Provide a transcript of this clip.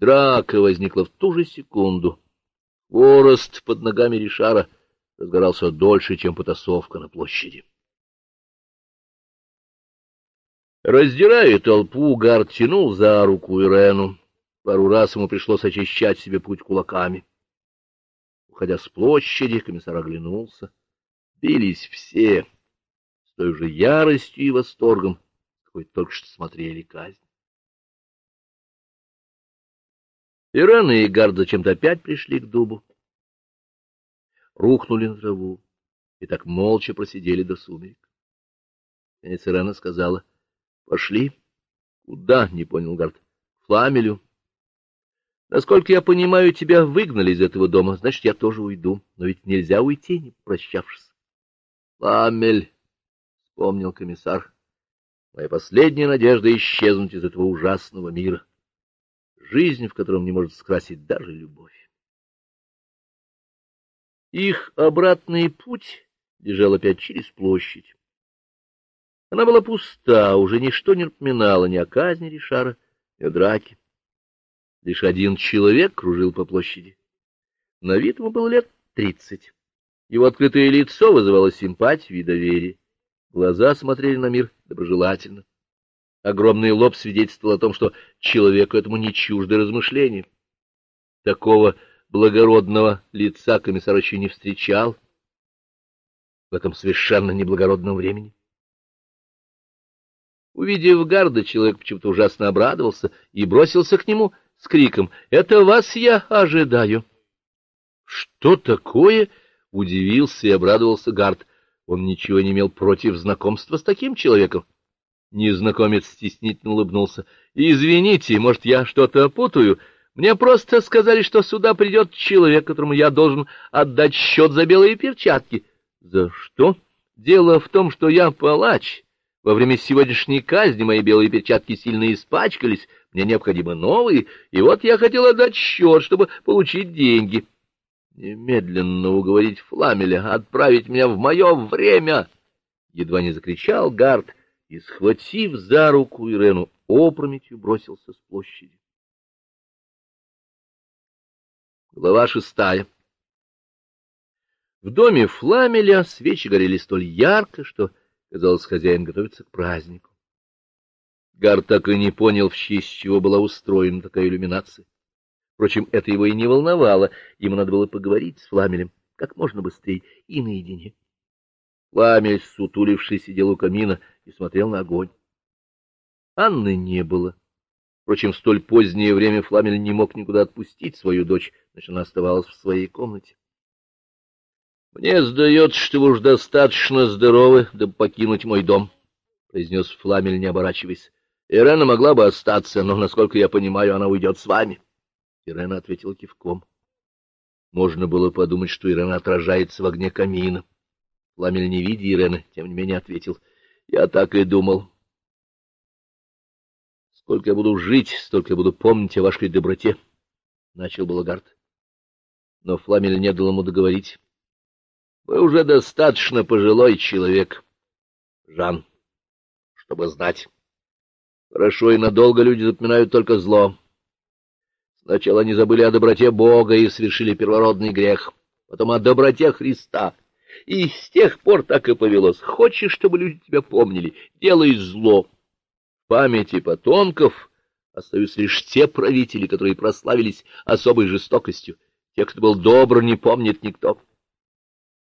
Драка возникла в ту же секунду. Хворост под ногами Ришара разгорался дольше, чем потасовка на площади. Раздирая толпу, Гард тянул за руку Ирену. Пару раз ему пришлось очищать себе путь кулаками. Уходя с площади, комиссар оглянулся. Бились все с той же яростью и восторгом, какой только что смотрели казнь. Ирена и Гард зачем-то опять пришли к дубу. Рухнули на траву и так молча просидели до сумерек. Наконец Ирена сказала, — Пошли. — Куда? — не понял Гард. — Фламелю. — Насколько я понимаю, тебя выгнали из этого дома, значит, я тоже уйду. Но ведь нельзя уйти, не прощавшись. — Фламель, — вспомнил комиссар, — моя последняя надежда исчезнуть из этого ужасного мира жизнь, в котором не может скрасить даже любовь. Их обратный путь лежал опять через площадь. Она была пуста, уже ничто не напоминало ни о казни Ришара, ни о драке. Лишь один человек кружил по площади. На вид ему было лет тридцать. Его открытое лицо вызывало симпатию и доверие. Глаза смотрели на мир доброжелательно. Огромный лоб свидетельствовал о том, что человеку этому не чужды размышления. Такого благородного лица комиссар еще не встречал в этом совершенно неблагородном времени. Увидев Гарда, человек почему-то ужасно обрадовался и бросился к нему с криком «Это вас я ожидаю!» «Что такое?» — удивился и обрадовался Гард. Он ничего не имел против знакомства с таким человеком. Незнакомец стеснительно улыбнулся. — Извините, может, я что-то путаю? Мне просто сказали, что сюда придет человек, которому я должен отдать счет за белые перчатки. — За что? Дело в том, что я палач. Во время сегодняшней казни мои белые перчатки сильно испачкались, мне необходимы новые, и вот я хотел отдать счет, чтобы получить деньги. Немедленно уговорить Фламеля отправить меня в мое время! Едва не закричал Гард и, схватив за руку Ирену, опрометью бросился с площади. Глава шестая В доме Фламеля свечи горели столь ярко, что, казалось, хозяин готовится к празднику. Гар так и не понял, в честь чего была устроена такая иллюминация. Впрочем, это его и не волновало, ему надо было поговорить с Фламелем как можно быстрее и наедине. Фламель, сутуливший, сидел у камина и смотрел на огонь. Анны не было. Впрочем, в столь позднее время Фламель не мог никуда отпустить свою дочь, значит, она оставалась в своей комнате. — Мне сдается, что вы уж достаточно здоровы, дабы покинуть мой дом, — произнес Фламель, не оборачиваясь. — Ирена могла бы остаться, но, насколько я понимаю, она уйдет с вами. Ирена ответила кивком. Можно было подумать, что Ирена отражается в огне камина. Фламель, не видя Ирены, тем не менее ответил. — Я так и думал. — Сколько я буду жить, столько я буду помнить о вашей доброте, — начал Балагард. Но Фламель не дал ему договорить. — Вы уже достаточно пожилой человек, Жан, чтобы знать. Хорошо и надолго люди запоминают только зло. Сначала они забыли о доброте Бога и совершили первородный грех, потом о доброте Христа — и с тех пор так и повелось. Хочешь, чтобы люди тебя помнили, делай зло. В памяти потомков остаются лишь те правители, которые прославились особой жестокостью. Тех, кто был добр, не помнит никто.